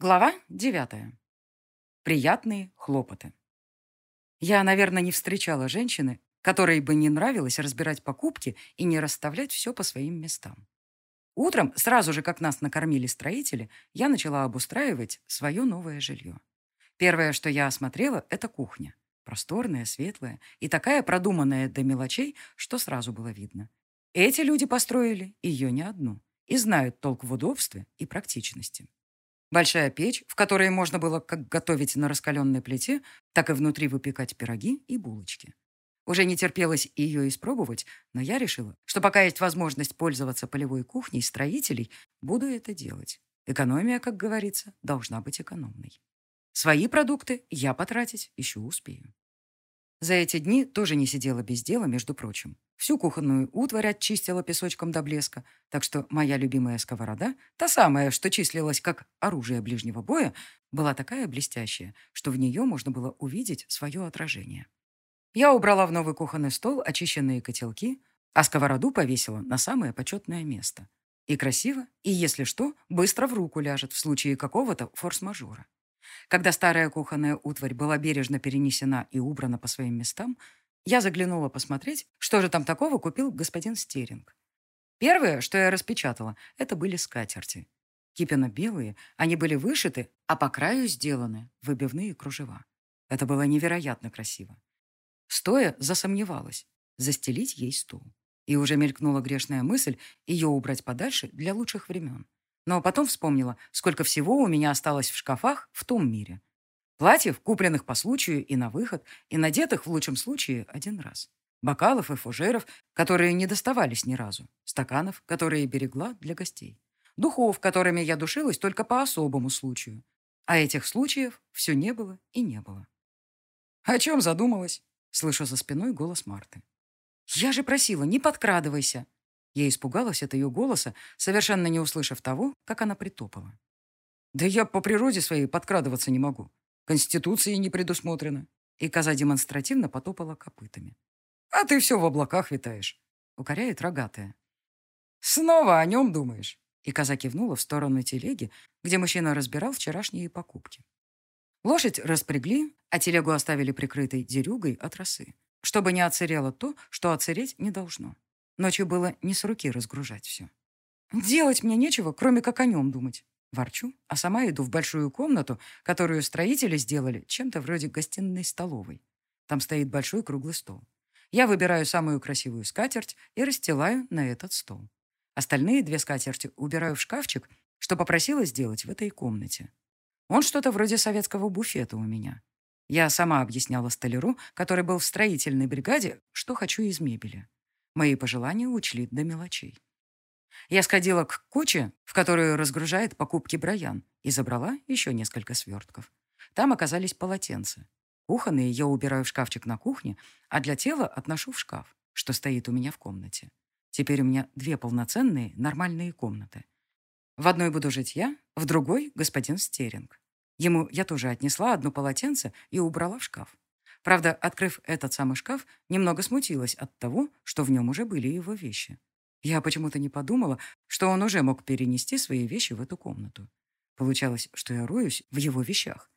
Глава девятая. Приятные хлопоты. Я, наверное, не встречала женщины, которой бы не нравилось разбирать покупки и не расставлять все по своим местам. Утром, сразу же, как нас накормили строители, я начала обустраивать свое новое жилье. Первое, что я осмотрела, это кухня. Просторная, светлая и такая продуманная до мелочей, что сразу было видно. Эти люди построили ее не одну и знают толк в удобстве и практичности. Большая печь, в которой можно было как готовить на раскаленной плите, так и внутри выпекать пироги и булочки. Уже не терпелось ее испробовать, но я решила, что пока есть возможность пользоваться полевой кухней строителей, буду это делать. Экономия, как говорится, должна быть экономной. Свои продукты я потратить еще успею. За эти дни тоже не сидела без дела, между прочим. Всю кухонную утварь очистила песочком до блеска, так что моя любимая сковорода, та самая, что числилась как оружие ближнего боя, была такая блестящая, что в нее можно было увидеть свое отражение. Я убрала в новый кухонный стол очищенные котелки, а сковороду повесила на самое почетное место. И красиво, и, если что, быстро в руку ляжет в случае какого-то форс-мажора. Когда старая кухонная утварь была бережно перенесена и убрана по своим местам, я заглянула посмотреть, что же там такого купил господин Стеринг. Первое, что я распечатала, это были скатерти. Кипенно-белые, они были вышиты, а по краю сделаны выбивные кружева. Это было невероятно красиво. Стоя, засомневалась, застелить ей стул. И уже мелькнула грешная мысль ее убрать подальше для лучших времен. Но потом вспомнила, сколько всего у меня осталось в шкафах в том мире. Платьев, купленных по случаю и на выход, и надетых в лучшем случае один раз. Бокалов и фужеров, которые не доставались ни разу. Стаканов, которые берегла для гостей. Духов, которыми я душилась только по особому случаю. А этих случаев все не было и не было. «О чем задумалась?» Слышу за спиной голос Марты. «Я же просила, не подкрадывайся!» Я испугалась от ее голоса, совершенно не услышав того, как она притопала. «Да я по природе своей подкрадываться не могу. Конституции не предусмотрено». И коза демонстративно потопала копытами. «А ты все в облаках витаешь», — укоряет рогатая. «Снова о нем думаешь?» И коза кивнула в сторону телеги, где мужчина разбирал вчерашние покупки. Лошадь распрягли, а телегу оставили прикрытой дерюгой от росы, чтобы не оцерело то, что оцереть не должно. Ночью было не с руки разгружать все. Делать мне нечего, кроме как о нем думать. Ворчу, а сама иду в большую комнату, которую строители сделали чем-то вроде гостиной столовой. Там стоит большой круглый стол. Я выбираю самую красивую скатерть и расстилаю на этот стол. Остальные две скатерти убираю в шкафчик, что попросила сделать в этой комнате. Он что-то вроде советского буфета у меня. Я сама объясняла столяру, который был в строительной бригаде, что хочу из мебели. Мои пожелания учли до мелочей. Я сходила к куче, в которую разгружает покупки Брайан, и забрала еще несколько свертков. Там оказались полотенца. Кухонные я убираю в шкафчик на кухне, а для тела отношу в шкаф, что стоит у меня в комнате. Теперь у меня две полноценные нормальные комнаты. В одной буду жить я, в другой — господин Стеринг. Ему я тоже отнесла одно полотенце и убрала в шкаф. Правда, открыв этот самый шкаф, немного смутилась от того, что в нем уже были его вещи. Я почему-то не подумала, что он уже мог перенести свои вещи в эту комнату. Получалось, что я роюсь в его вещах.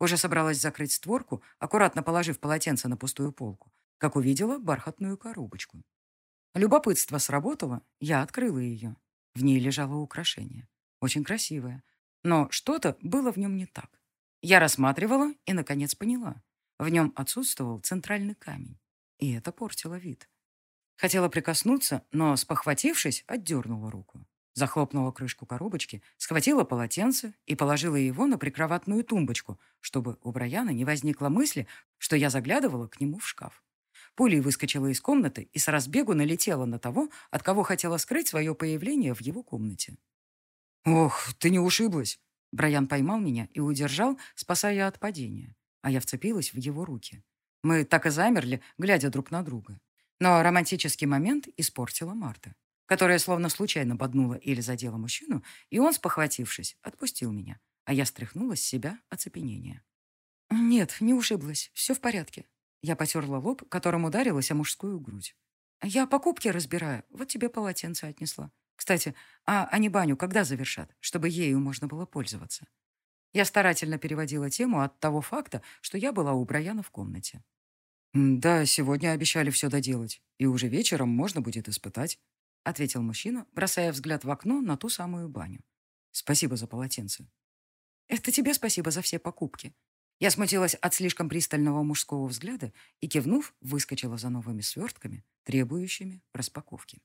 Уже собралась закрыть створку, аккуратно положив полотенце на пустую полку, как увидела бархатную коробочку. Любопытство сработало, я открыла ее. В ней лежало украшение. Очень красивое. Но что-то было в нем не так. Я рассматривала и, наконец, поняла. В нем отсутствовал центральный камень, и это портило вид. Хотела прикоснуться, но, спохватившись, отдернула руку. Захлопнула крышку коробочки, схватила полотенце и положила его на прикроватную тумбочку, чтобы у Брайана не возникло мысли, что я заглядывала к нему в шкаф. Пулей выскочила из комнаты и с разбегу налетела на того, от кого хотела скрыть свое появление в его комнате. «Ох, ты не ушиблась!» Брайан поймал меня и удержал, спасая от падения а я вцепилась в его руки. Мы так и замерли, глядя друг на друга. Но романтический момент испортила Марта, которая словно случайно боднула или задела мужчину, и он, спохватившись, отпустил меня, а я стряхнула с себя оцепенение. «Нет, не ушиблась, все в порядке». Я потерла лоб, которым ударилась о мужскую грудь. «Я покупки разбираю, вот тебе полотенце отнесла. Кстати, а они баню когда завершат, чтобы ею можно было пользоваться?» Я старательно переводила тему от того факта, что я была у Брайана в комнате. «Да, сегодня обещали все доделать, и уже вечером можно будет испытать», ответил мужчина, бросая взгляд в окно на ту самую баню. «Спасибо за полотенце». «Это тебе спасибо за все покупки». Я смутилась от слишком пристального мужского взгляда и, кивнув, выскочила за новыми свертками, требующими распаковки.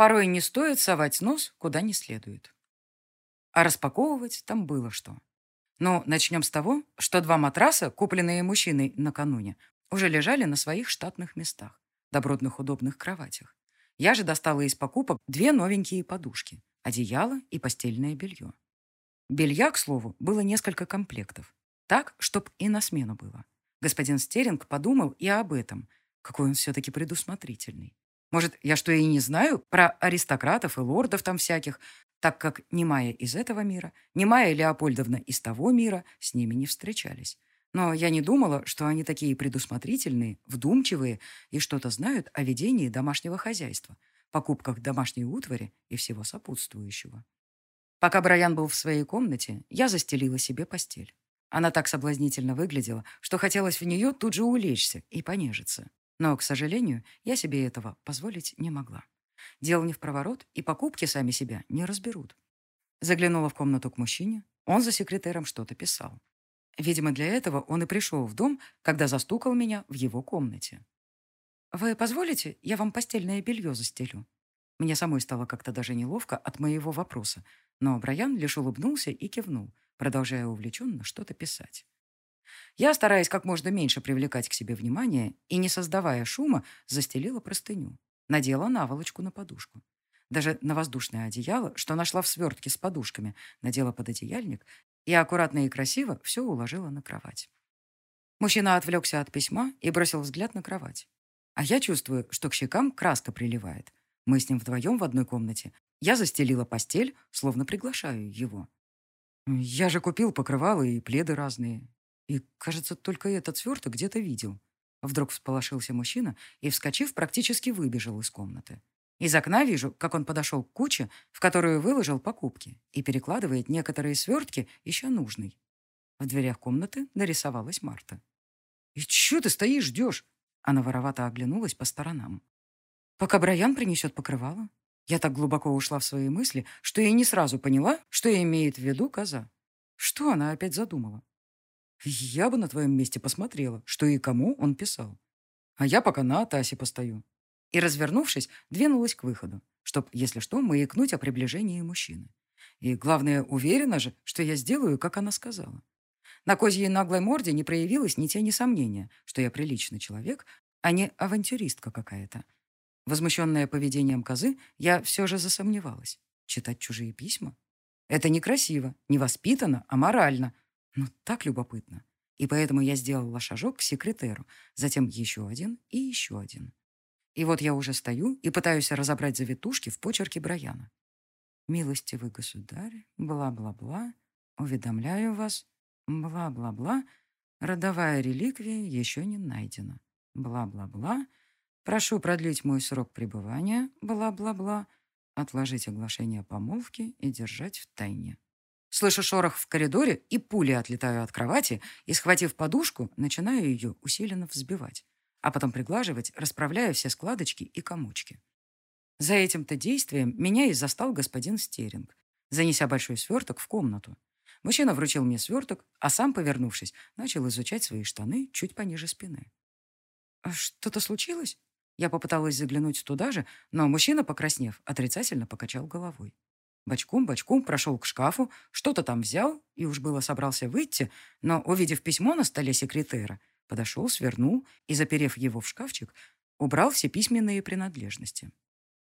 Порой не стоит совать нос, куда не следует. А распаковывать там было что. Но начнем с того, что два матраса, купленные мужчиной накануне, уже лежали на своих штатных местах, добротных удобных кроватях. Я же достала из покупок две новенькие подушки, одеяло и постельное белье. Белья, к слову, было несколько комплектов. Так, чтоб и на смену было. Господин Стеринг подумал и об этом. Какой он все-таки предусмотрительный. Может, я что и не знаю про аристократов и лордов там всяких, так как ни Майя из этого мира, ни Майя Леопольдовна из того мира с ними не встречались. Но я не думала, что они такие предусмотрительные, вдумчивые и что-то знают о ведении домашнего хозяйства, покупках домашней утвари и всего сопутствующего. Пока Брайан был в своей комнате, я застелила себе постель. Она так соблазнительно выглядела, что хотелось в нее тут же улечься и понежиться. Но, к сожалению, я себе этого позволить не могла. Дело не в проворот, и покупки сами себя не разберут. Заглянула в комнату к мужчине. Он за секретером что-то писал. Видимо, для этого он и пришел в дом, когда застукал меня в его комнате. «Вы позволите, я вам постельное белье застелю?» Мне самой стало как-то даже неловко от моего вопроса, но Брайан лишь улыбнулся и кивнул, продолжая увлеченно что-то писать. Я, стараясь как можно меньше привлекать к себе внимание и не создавая шума, застелила простыню. Надела наволочку на подушку. Даже на воздушное одеяло, что нашла в свертке с подушками, надела под одеяльник и аккуратно и красиво все уложила на кровать. Мужчина отвлекся от письма и бросил взгляд на кровать. А я чувствую, что к щекам краска приливает. Мы с ним вдвоем в одной комнате. Я застелила постель, словно приглашаю его. Я же купил покрывалы и пледы разные. И, кажется, только этот сверток где-то видел. Вдруг всполошился мужчина и, вскочив, практически выбежал из комнаты. Из окна вижу, как он подошел к куче, в которую выложил покупки, и перекладывает некоторые свертки еще нужной. В дверях комнаты нарисовалась Марта. «И че ты стоишь, ждешь?» Она воровато оглянулась по сторонам. «Пока Брайан принесет покрывало». Я так глубоко ушла в свои мысли, что я не сразу поняла, что имеет в виду коза. Что она опять задумала? Я бы на твоем месте посмотрела, что и кому он писал. А я пока на Атасе постою. И, развернувшись, двинулась к выходу, чтоб, если что, маякнуть о приближении мужчины. И, главное, уверена же, что я сделаю, как она сказала. На козьей наглой морде не проявилось ни тени сомнения, что я приличный человек, а не авантюристка какая-то. Возмущенная поведением козы, я все же засомневалась. Читать чужие письма? Это некрасиво, невоспитанно, а морально, ну, так любопытно. И поэтому я сделала шажок к секретеру, затем еще один и еще один. И вот я уже стою и пытаюсь разобрать завитушки в почерке Брайана. «Милостивый государь, бла-бла-бла, уведомляю вас, бла-бла-бла, родовая реликвия еще не найдена, бла-бла-бла, прошу продлить мой срок пребывания, бла-бла-бла, отложить оглашение помолвки и держать в тайне». Слышу шорох в коридоре и пули отлетаю от кровати и, схватив подушку, начинаю ее усиленно взбивать, а потом приглаживать, расправляя все складочки и комочки. За этим-то действием меня и застал господин Стеринг, занеся большой сверток в комнату. Мужчина вручил мне сверток, а сам, повернувшись, начал изучать свои штаны чуть пониже спины. «А «Что-то случилось?» Я попыталась заглянуть туда же, но мужчина, покраснев, отрицательно покачал головой. Бочком-бочком прошел к шкафу, что-то там взял и уж было собрался выйти, но, увидев письмо на столе секретера, подошел, свернул и, заперев его в шкафчик, убрал все письменные принадлежности.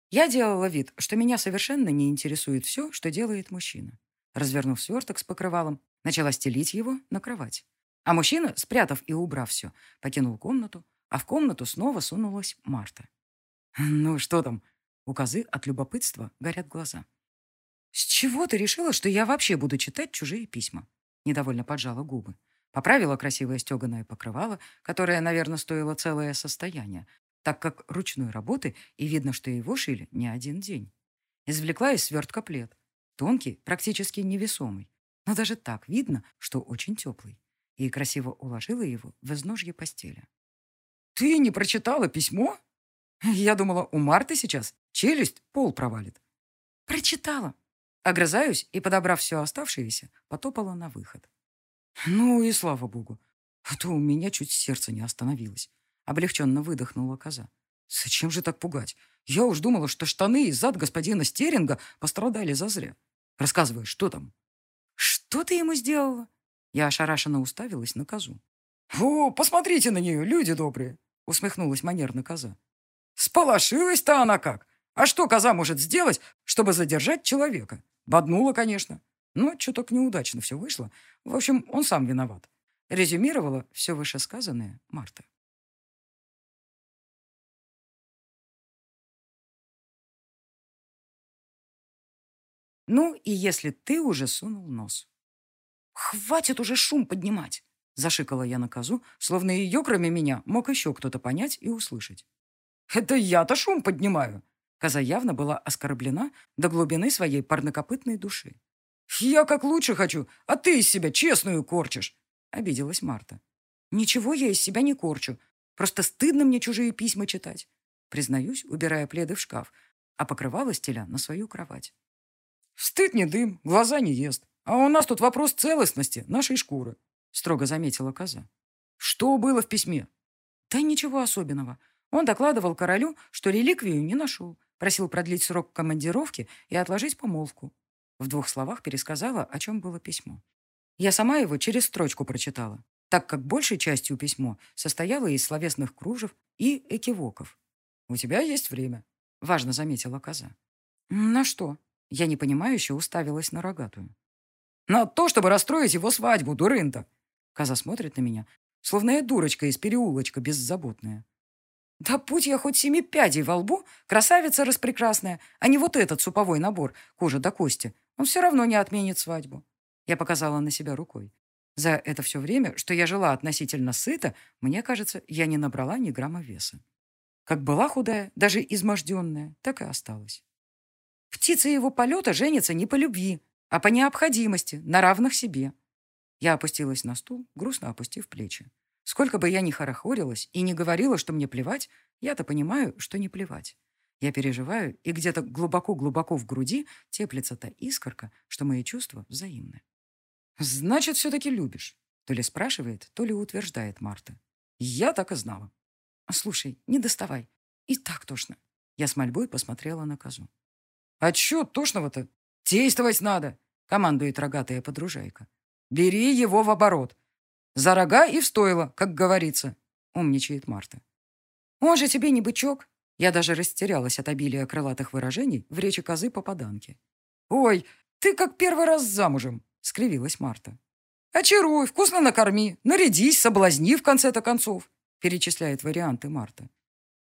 Я делала вид, что меня совершенно не интересует все, что делает мужчина. Развернув сверток с покрывалом, начала стелить его на кровать. А мужчина, спрятав и убрав все, покинул комнату, а в комнату снова сунулась Марта. «Ну, что там?» У козы от любопытства горят глаза. «С чего ты решила, что я вообще буду читать чужие письма?» Недовольно поджала губы. Поправила красивое стеганое покрывало, которое, наверное, стоило целое состояние, так как ручной работы, и видно, что его шили не один день. Извлекла из свертка плед. Тонкий, практически невесомый. Но даже так видно, что очень теплый. И красиво уложила его в изножье постели. «Ты не прочитала письмо?» Я думала, у Марты сейчас челюсть пол провалит. «Прочитала». Огрызаюсь и, подобрав все оставшееся, потопала на выход. Ну и слава богу. А то у меня чуть сердце не остановилось. Облегченно выдохнула коза. Зачем же так пугать? Я уж думала, что штаны и зад господина Стеринга пострадали зазря. Рассказывай, что там? Что ты ему сделала? Я ошарашенно уставилась на козу. «О, посмотрите на нее, люди добрые!» усмехнулась манерно коза. «Сполошилась-то она как! А что коза может сделать, чтобы задержать человека? Боднула, конечно. Но чуток неудачно все вышло. В общем, он сам виноват. Резюмировала все вышесказанное Марта. Ну, и если ты уже сунул нос. «Хватит уже шум поднимать!» Зашикала я на козу, словно ее, кроме меня, мог еще кто-то понять и услышать. «Это я-то шум поднимаю!» Коза явно была оскорблена до глубины своей парнокопытной души. «Я как лучше хочу, а ты из себя честную корчишь!» Обиделась Марта. «Ничего я из себя не корчу. Просто стыдно мне чужие письма читать. Признаюсь, убирая пледы в шкаф, а покрывала стеля на свою кровать. «Стыд не дым, глаза не ест. А у нас тут вопрос целостности нашей шкуры», строго заметила коза. «Что было в письме?» «Да ничего особенного. Он докладывал королю, что реликвию не нашел, просил продлить срок командировки и отложить помолвку. В двух словах пересказала, о чем было письмо. Я сама его через строчку прочитала, так как большей частью письмо состояло из словесных кружев и экивоков. «У тебя есть время», — важно заметила коза. «На что?» Я непонимающе уставилась на рогатую. «На то, чтобы расстроить его свадьбу, дурында!» Коза смотрит на меня, словно я дурочка из переулочка беззаботная. Да будь я хоть семи пядей во лбу, красавица распрекрасная, а не вот этот суповой набор, кожа до кости, он все равно не отменит свадьбу. Я показала на себя рукой. За это все время, что я жила относительно сыто, мне кажется, я не набрала ни грамма веса. Как была худая, даже изможденная, так и осталась. Птица его полета женится не по любви, а по необходимости, на равных себе. Я опустилась на стул, грустно опустив плечи. Сколько бы я ни хорохорилась и не говорила, что мне плевать, я-то понимаю, что не плевать. Я переживаю, и где-то глубоко-глубоко в груди теплится та искорка, что мои чувства взаимны. «Значит, все-таки любишь?» То ли спрашивает, то ли утверждает Марта. Я так и знала. «Слушай, не доставай. И так тошно». Я с мольбой посмотрела на козу. «А чё тошного-то? Действовать надо!» командует рогатая подружайка. «Бери его в оборот. За рога и в стойло, как говорится», — умничает Марта. «Он же тебе не бычок». Я даже растерялась от обилия крылатых выражений в речи козы попаданки. «Ой, ты как первый раз замужем», — скривилась Марта. «Очаруй, вкусно накорми, нарядись, соблазни в конце-то концов», — перечисляет варианты Марта.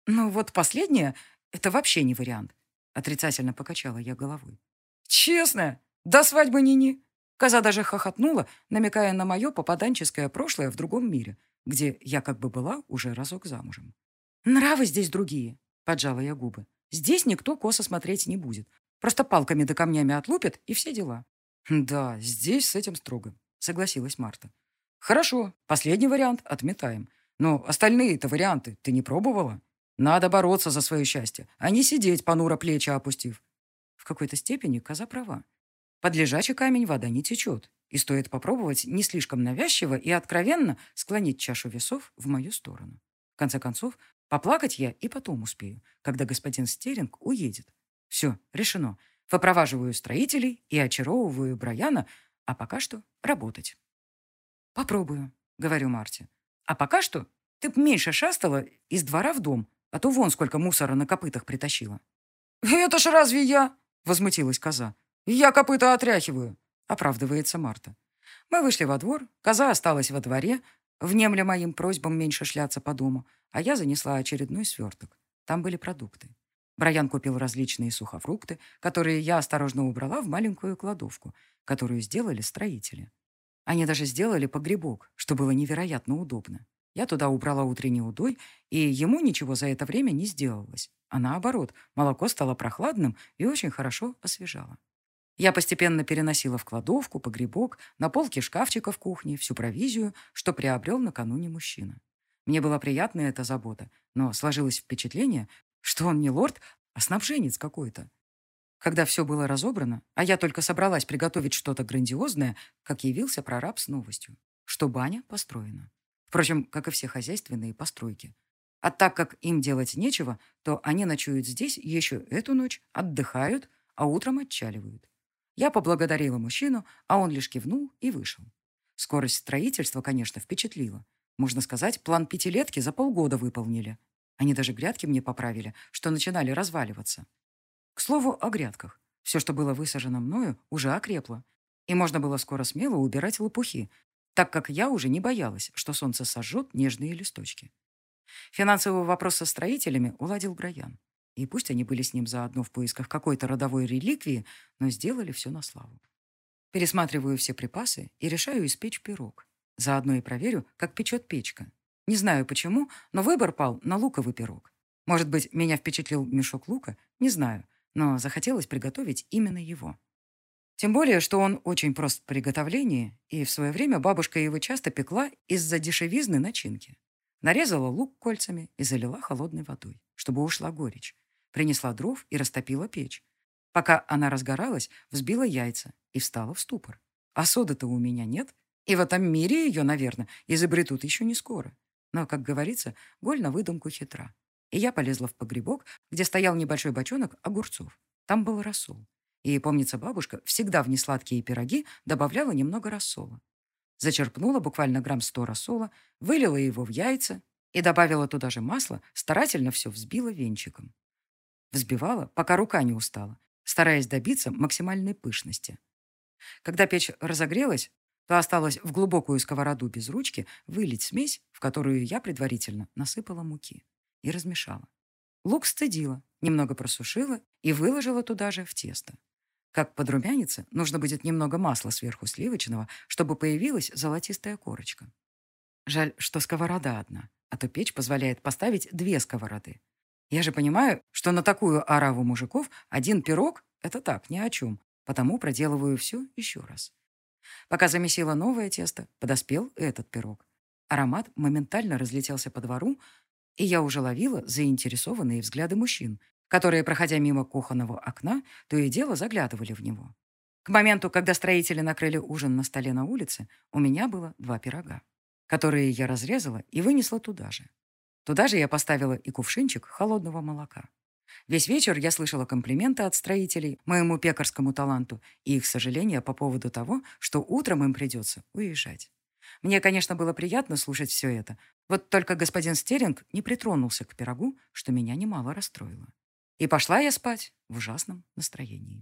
«Ну вот последнее — это вообще не вариант», — отрицательно покачала я головой. «Честно? До свадьбы ни-ни. Коза даже хохотнула, намекая на мое попаданческое прошлое в другом мире, где я как бы была уже разок замужем. «Нравы здесь другие», — поджала я губы. «Здесь никто косо смотреть не будет. Просто палками да камнями отлупят, и все дела». «Да, здесь с этим строго», — согласилась Марта. «Хорошо, последний вариант отметаем. Но остальные-то варианты ты не пробовала? Надо бороться за свое счастье, а не сидеть, понуро плечи опустив». В какой-то степени коза права. Под лежачий камень вода не течет, и стоит попробовать не слишком навязчиво и откровенно склонить чашу весов в мою сторону. В конце концов, поплакать я и потом успею, когда господин Стеринг уедет. Все, решено. Выпроваживаю строителей и очаровываю Брайана, а пока что работать. «Попробую», — говорю Марте. «А пока что ты б меньше шастала из двора в дом, а то вон сколько мусора на копытах притащила». «Это ж разве я?» — возмутилась коза. «Я копыта отряхиваю», — оправдывается Марта. Мы вышли во двор, коза осталась во дворе, внемля моим просьбам меньше шляться по дому, а я занесла очередной сверток. Там были продукты. Брайан купил различные сухофрукты, которые я осторожно убрала в маленькую кладовку, которую сделали строители. Они даже сделали погребок, что было невероятно удобно. Я туда убрала утренний удой, и ему ничего за это время не сделалось. А наоборот, молоко стало прохладным и очень хорошо освежало. Я постепенно переносила в кладовку, погребок, на полки шкафчика в кухне всю провизию, что приобрел накануне мужчина. Мне была приятна эта забота, но сложилось впечатление, что он не лорд, а снабженец какой-то. Когда все было разобрано, а я только собралась приготовить что-то грандиозное, как явился прораб с новостью, что баня построена. Впрочем, как и все хозяйственные постройки. А так как им делать нечего, то они ночуют здесь еще эту ночь, отдыхают, а утром отчаливают. Я поблагодарила мужчину, а он лишь кивнул и вышел. Скорость строительства, конечно, впечатлила. Можно сказать, план пятилетки за полгода выполнили. Они даже грядки мне поправили, что начинали разваливаться. К слову о грядках. Все, что было высажено мною, уже окрепло. И можно было скоро смело убирать лопухи, так как я уже не боялась, что солнце сожжет нежные листочки. Финансовый вопрос со строителями уладил Брайан. И пусть они были с ним заодно в поисках какой-то родовой реликвии, но сделали все на славу. Пересматриваю все припасы и решаю испечь пирог. Заодно и проверю, как печет печка. Не знаю почему, но выбор пал на луковый пирог. Может быть, меня впечатлил мешок лука? Не знаю, но захотелось приготовить именно его. Тем более, что он очень прост в приготовлении, и в свое время бабушка его часто пекла из-за дешевизны начинки. Нарезала лук кольцами и залила холодной водой, чтобы ушла горечь. Принесла дров и растопила печь. Пока она разгоралась, взбила яйца и встала в ступор. А соды-то у меня нет, и в этом мире ее, наверное, изобретут еще не скоро. Но, как говорится, голь на выдумку хитра. И я полезла в погребок, где стоял небольшой бочонок огурцов. Там был рассол. И, помнится, бабушка всегда в несладкие пироги добавляла немного рассола. Зачерпнула буквально грамм сто рассола, вылила его в яйца и добавила туда же масло, старательно все взбила венчиком. Взбивала, пока рука не устала, стараясь добиться максимальной пышности. Когда печь разогрелась, то осталось в глубокую сковороду без ручки вылить смесь, в которую я предварительно насыпала муки, и размешала. Лук стыдила, немного просушила и выложила туда же в тесто. Как подрумяниться, нужно будет немного масла сверху сливочного, чтобы появилась золотистая корочка. Жаль, что сковорода одна, а то печь позволяет поставить две сковороды. Я же понимаю, что на такую ораву мужиков один пирог — это так, ни о чем, потому проделываю все еще раз. Пока замесила новое тесто, подоспел этот пирог. Аромат моментально разлетелся по двору, и я уже ловила заинтересованные взгляды мужчин, которые, проходя мимо кухонного окна, то и дело заглядывали в него. К моменту, когда строители накрыли ужин на столе на улице, у меня было два пирога, которые я разрезала и вынесла туда же. Туда же я поставила и кувшинчик холодного молока. Весь вечер я слышала комплименты от строителей моему пекарскому таланту и их сожаления по поводу того, что утром им придется уезжать. Мне, конечно, было приятно слушать все это, вот только господин Стеринг не притронулся к пирогу, что меня немало расстроило. И пошла я спать в ужасном настроении.